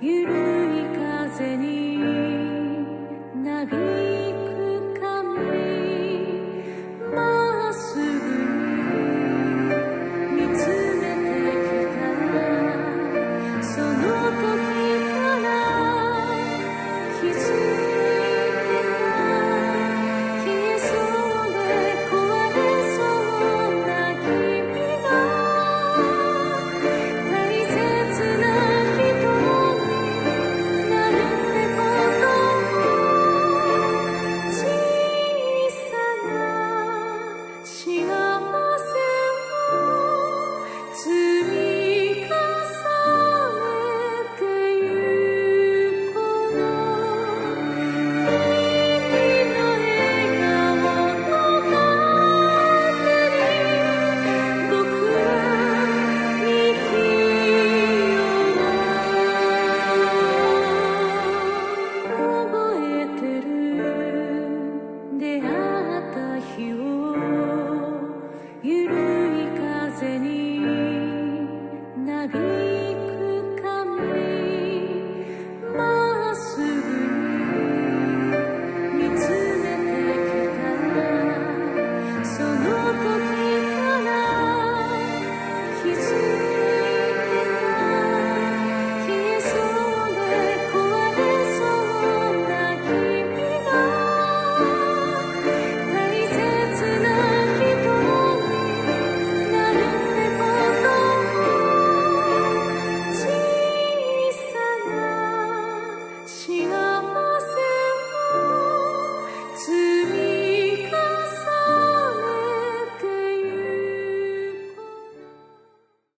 ゆるい。風になびくか髪まっすぐに見つめてきたその時から気づい。た